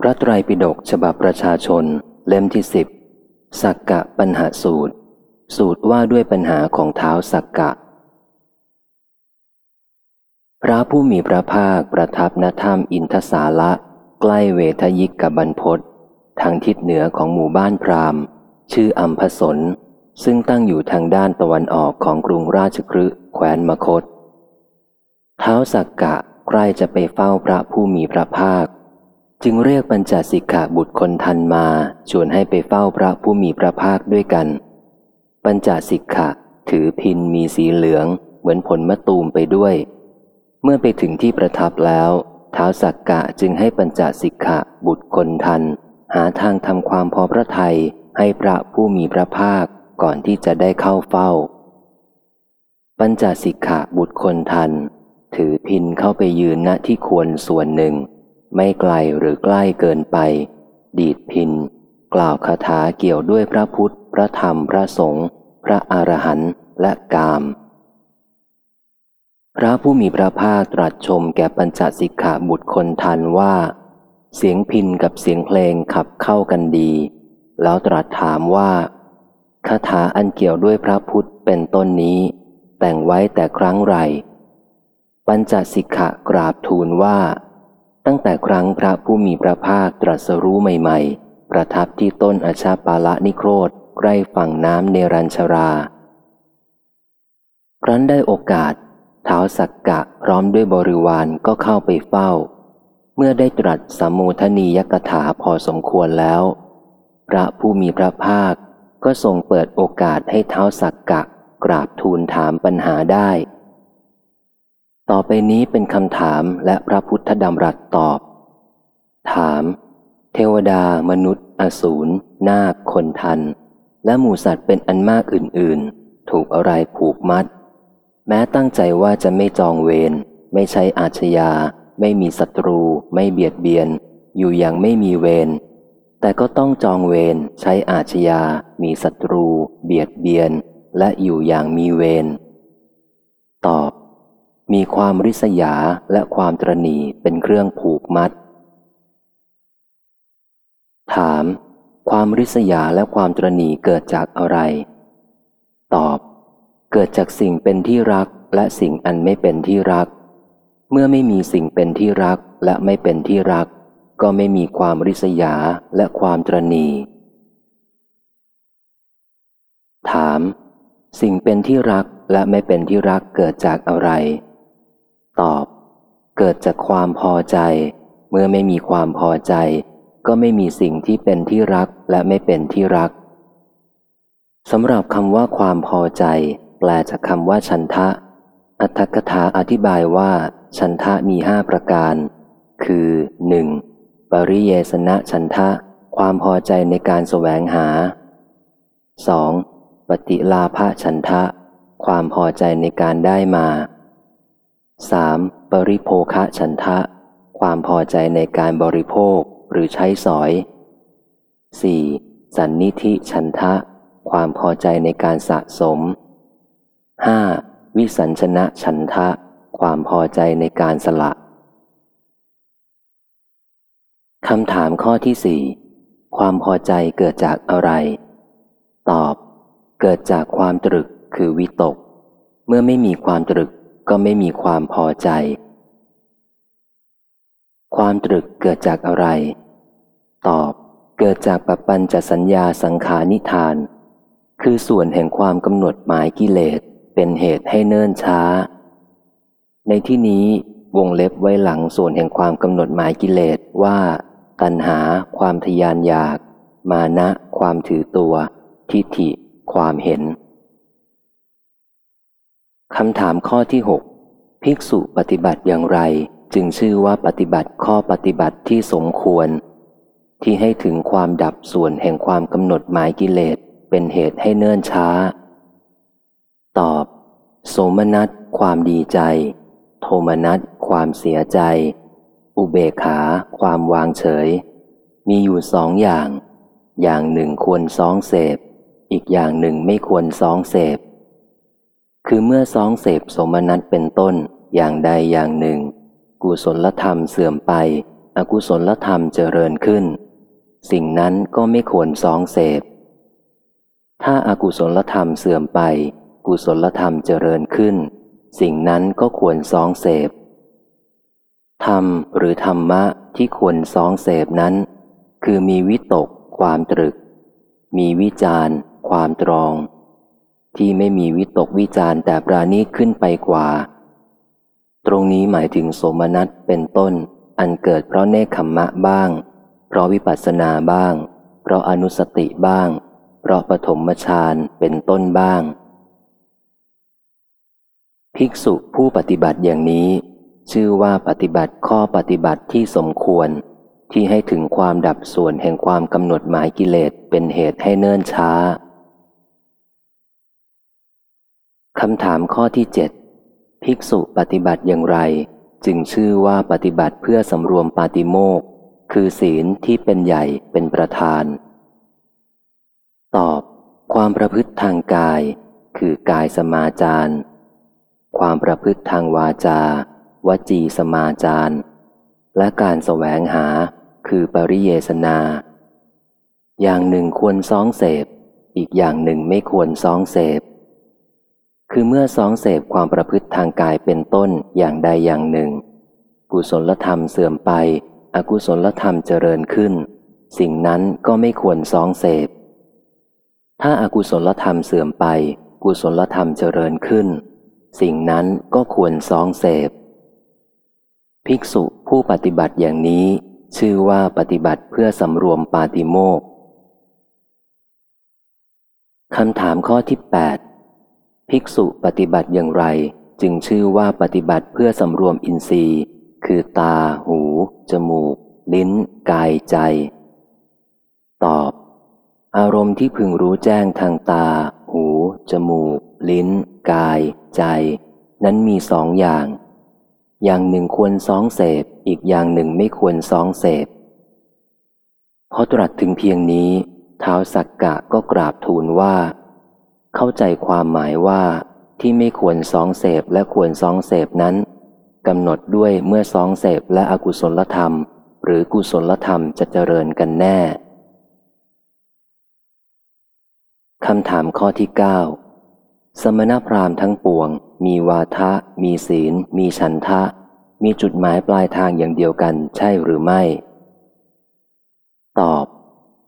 พระไตรปิฎกฉบับประชาชน เล่มที่สิบสักกะปัญหาสูตร สูตรว่าด้วยปัญหาของเท้าสักกะ พระผู้มีพระภาคประทับณถ้ำอินทสาละ ใกล้เวทยิกกับบรรพศทางทิศเหนือของหมู่บ้านพราหมณ์ ชื่ออัมพสน ซึ่งตั้งอยู่ทางด้านตะวันออกของกรุงราชกฤห์แคว้นมคต เท้าสักกะใกล้จะไปเฝ้าพระผู้มีพระภาค จึงเรียกปัญจสิกขาบุตรคนทันมา ชวนให้ไปเฝ้าพระผู้มีพระภาคด้วยกัน ปัญจสิกขะถือพินมีสีเหลือง เหมือนผลมะตูมไปด้วย เมื่อไปถึงที่ประทับแล้วเท้าสักกะจึงให้ปัญจสิกขะบุตรคนทัน หาทางทำความพอพระทัยให้พระผู้มีพระภาคก่อนที่จะได้เข้าเฝ้า ปัญจสิกขะบุตรคนทัน ถือพินเข้าไปยืนณที่ควรส่วนหนึ่ง ไม่ไกลหรือใกล้เกินไป ดีดพิน กล่าวคาถาเกี่ยวด้วยพระพุทธ พระธรรมพระสงฆ์พระอรหันต์และกาม พระผู้มีพระภาคตรัสชมแก่ปัญจสิกขาบุตรคนทันว่า เสียงพินกับเสียงเพลงขับเข้ากันดี แล้วตรัสถามว่าคาถาอันเกี่ยวด้วยพระพุทธเป็นต้นนี้ แต่งไว้แต่ครั้งไรปัญจสิกขะกราบทูลว่า ตั้งแต่ครั้งพระผู้มีพระภาคตรัสรู้ใหม่ๆ ประทับที่ต้นอาชาปาละนิโครธใกล้ฝั่งน้ำเนรัญชรา ครั้นได้โอกาสเท้าสักกะพร้อมด้วยบริวารก็เข้าไปเฝ้า เมื่อได้ตรัสสมมูทนียกถาพอสมควรแล้ว พระผู้มีพระภาคก็ทรงเปิดโอกาสให้เท้าสักกะกราบทูลถามปัญหาได้ ต่อไปนี้เป็นคำถามและพระพุทธดำรัสตอบ ถาม เทวดามนุษย์ อสูรนาคคนทัน และหมูสัตว์เป็นอันมากอื่นๆ ถูกอะไรผูกมัด แม้ตั้งใจว่าจะไม่จองเวรไม่ใช้อาชญา ไม่มีศัตรู ไม่เบียดเบียน อยู่อย่างไม่มีเวรแต่ก็ต้องจองเวรใช้อาชญา มีศัตรู เบียดเบียน และอยู่อย่างมีเวรตอบ มีความริษยาและความตรณีเป็นเครื่องผูกมัด ถาม ความริษยาและความตรณีเกิดจากอะไร ตอบ เกิดจากสิ่งเป็นที่รักและสิ่งอันไม่เป็นที่รัก เมื่อไม่มีสิ่งเป็นที่รักและไม่เป็นที่รัก ก็ไม่มีความริษยาและความตรณีถาม สิ่งเป็นที่รักและไม่เป็นที่รักเกิดจากอะไร ตอบ เกิดจากความพอใจ เมื่อไม่มีความพอใจ ก็ไม่มีสิ่งที่เป็นที่รักและไม่เป็นที่รักสำหรับคำว่าความพอใจ แปลจากคำว่าชันทะ อัตถกถาอธิบายว่าชันทะมีห้าประการ คือ 1. ปริเยสนะชันทะ ความพอใจในการแสวงหา 2. ปฏิลาภชันทะ ความพอใจในการได้มา 3. ปริโภคะฉันทะ ความพอใจในการบริโภคหรือใช้สอย 4. สันนิธิฉันทะ ความพอใจในการสะสม 5. วิสัญชนะฉันทะ ความพอใจในการสละคำถามข้อที่สี่ความพอใจเกิดจากอะไร ตอบ เกิดจากความตรึกคือวิตก เมื่อไม่มีความตรึก ก็ไม่มีความพอใจ ความตรึกเกิดจากอะไร ตอบ เกิดจากปปัญจสัญญาสังขานิทาน คือส่วนแห่งความกำหนดหมายกิเลสเป็นเหตุให้เนิ่นช้า ในที่นี้วงเล็บไว้หลังส่วนแห่งความกำหนดหมายกิเลสว่า ตัณหา ความทยานอยาก มานะ ความถือตัว ทิฏฐิ ความเห็น คำถามข้อที่หกภิกษุปฏิบัติอย่างไร จึงชื่อว่าปฏิบัติข้อปฏิบัติที่สมควร ที่ให้ถึงความดับส่วนแห่งความกำหนดหมายกิเลสเป็นเหตุให้เนิ่นช้า ตอบ โสมนัสความดีใจ โทมนัสความเสียใจ อุเบกขา ความวางเฉย มีอยู่สองอย่าง อย่างหนึ่งควรซ้องเสพ อีกอย่างหนึ่งไม่ควรซ้องเสพ คือเมื่อซองเสพสมนัตเป็นต้นอย่างใดอย่างหนึ่ง กุศลธรรมเสื่อมไปออกุศลธรรมเจริญขึ้น สิ่งนั้นก็ไม่ควรซองเสพ ถ้าอากุศลธรรมเสื่อมไป กุศลธรรมเจริญขึ้น สิ่งนั้นก็ควรซองเสพธรรมหรือธรรมะที่ควรซองเสพนั้น คือมีวิตก ความตรึก มีวิจารความตรอง ที่ไม่มีวิตกวิจารแต่ปราณีขึ้นไปกว่า ตรงนี้หมายถึงโสมนัสเป็นต้น อันเกิดเพราะเนคขมมะบ้าง เพราะวิปัสสนาบ้าง เพราะอนุสติบ้าง เพราะปฐมฌานเป็นต้นบ้าง ภิกษุผู้ปฏิบัติอย่างนี้ ชื่อว่าปฏิบัติข้อปฏิบัติที่สมควร ที่ให้ถึงความดับส่วนแห่งความกำหนดหมายกิเลสเป็นเหตุให้เนิ่นช้า คำถามข้อที่เจ็ดภิกษุปฏิบัติอย่างไร จึงชื่อว่าปฏิบัติเพื่อสำรวมปาติโมกคือศีลที่เป็นใหญ่เป็นประธาน ตอบ ความประพฤติทางกาย คือกายสมาจารความประพฤติทางวาจา วจีสมาจารและการแสวงหาคือปริเยสนา อย่างหนึ่งควรซ้องเสพ อีกอย่างหนึ่งไม่ควรซ้องเสพ คือเมื่อสองเสพความประพฤติทางกายเป็นต้นอย่างใดอย่างหนึ่ง กุศลธรรมเสื่อมไป อกุศลธรรมเจริญขึ้น สิ่งนั้นก็ไม่ควรสองเสพ ถ้าอากุศลธรรมเสื่อมไป กุศลธรรมเจริญขึ้น สิ่งนั้นก็ควรสองเสพ ภิกษุผู้ปฏิบัติอย่างนี้ ชื่อว่าปฏิบัติเพื่อสำรวมปาติโมกคำถามข้อที่ 8 ภิกษุปฏิบัติอย่างไร จึงชื่อว่าปฏิบัติเพื่อสำรวมอินทรีย์ คือตา หู จมูก ลิ้น กายใจ ตอบ อารมณ์ที่พึงรู้แจ้งทางตา หู จมูก ลิ้น กาย ใจ นั้นมีสองอย่าง อย่างหนึ่งควรซ้องเสพ อีกอย่างหนึ่งไม่ควรซ้องเสพพอตรัสถึงเพียงนี้เท้าสักกะก็กราบทูลว่า เข้าใจความหมายว่าที่ไม่ควรซองเสพและควรซองเสพนั้นกำหนดด้วยเมื่อซองเสพและอกุศลธรรม หรือกุศลธรรมจะเจริญกันแน่คำถามข้อที่ 9 สมณพราหมณ์ทั้งปวง มีวาทะ มีศีล มีฉันทะ มีจุดหมายปลายทางอย่างเดียวกันใช่หรือไม่ ตอบ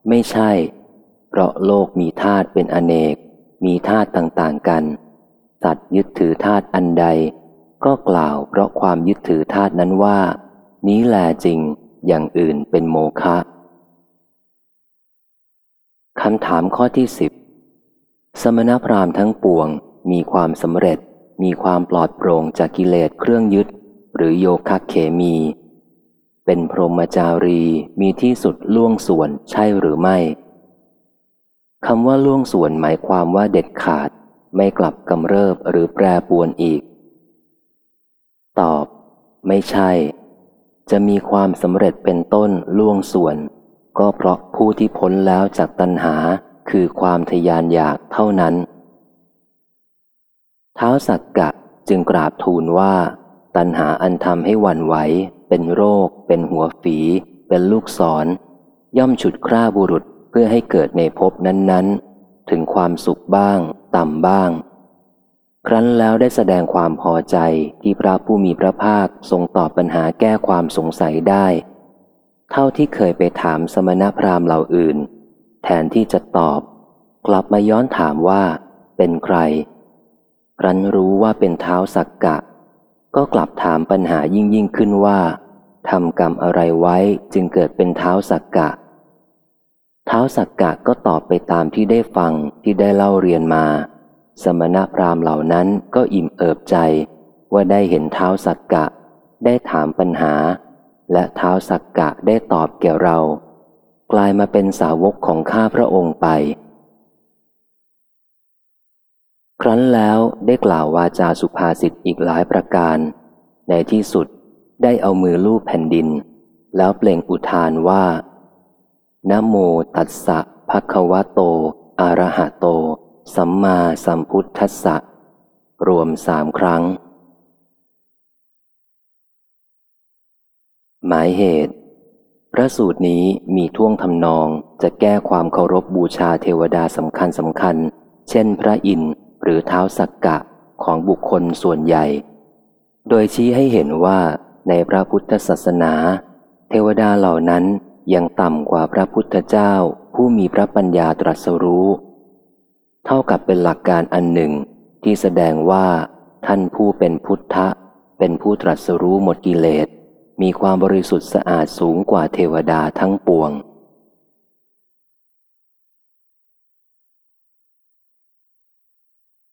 ไม่ใช่ เพราะโลกมีธาตุเป็นอเนก มีธาตุต่างๆกัน สัตว์ยึดถือธาตุอันใด ก็กล่าวเพราะความยึดถือธาตุนั้นว่า นี้แลจริงอย่างอื่นเป็นโมฆะคำถามข้อที่สิบสมณพราหมณ์ทั้งปวงมีความสำเร็จ มีความปลอดโปร่งจากกิเลสเครื่องยึด หรือโยคะเขมี เป็นพรหมจารีมีที่สุดล่วงส่วนใช่หรือไม่ คำว่าล่วงส่วนหมายความว่าเด็ดขาด ไม่กลับกำเริบหรือแปรปวนอีก ตอบ ไม่ใช่ จะมีความสำเร็จเป็นต้นล่วงส่วน ก็เพราะผู้ที่พ้นแล้วจากตัณหาคือความทยานอยากเท่านั้น เท้าสักกะจึงกราบทูลว่า ตัณหาอันทำให้หวั่นไหว เป็นโรค เป็นหัวฝี เป็นลูกศร ย่อมฉุดคร่าบุรุษ เพื่อให้เกิดในภพนั้น ๆ ถึงความสุขบ้าง ต่ำบ้าง ครั้นแล้วได้แสดงความพอใจที่พระผู้มีพระภาคทรงตอบปัญหาแก้ความสงสัยได้ เท่าที่เคยไปถามสมณพราหมณ์เหล่าอื่น แทนที่จะตอบ กลับมาย้อนถามว่า เป็นใครครั้นรู้ว่าเป็นเท้าสักกะ ก็กลับถามปัญหายิ่งยิ่งขึ้นว่าทำกรรมอะไรไว้จึงเกิดเป็นเท้าสักกะ เท้าสักกะก็ตอบไปตามที่ได้ฟังที่ได้เล่าเรียนมา สมณพราหมณ์เหล่านั้นก็อิ่มเอิบใจ ว่าได้เห็นเท้าสักกะ ได้ถามปัญหา และเท้าสักกะได้ตอบแก่เรา กลายมาเป็นสาวกของข้าพระองค์ไป ครั้นแล้วได้กล่าววาจาสุภาษิตอีกหลายประการ ในที่สุดได้เอามือลูบแผ่นดิน แล้วเปล่งอุทานว่า นโมตัสสะภะคะวะโต อะระหะโต สัมมาสัมพุทธัสสะ รวมสามครั้ง หมายเหตุ พระสูตรนี้มีท่วงทำนองจะแก้ความเคารพบูชาเทวดาสำคัญสำคัญ เช่นพระอินทร์หรือเท้าสักกะของบุคคลส่วนใหญ่ โดยชี้ให้เห็นว่าในพระพุทธศาสนา เทวดาเหล่านั้น ยังต่ำกว่าพระพุทธเจ้าผู้มีพระปัญญาตรัสรู้ เท่ากับเป็นหลักการอันหนึ่งที่แสดงว่าท่านผู้เป็นพุทธะ เป็นผู้ตรัสรู้หมดกิเลส มีความบริสุทธิ์สะอาดสูงกว่าเทวดาทั้งปวง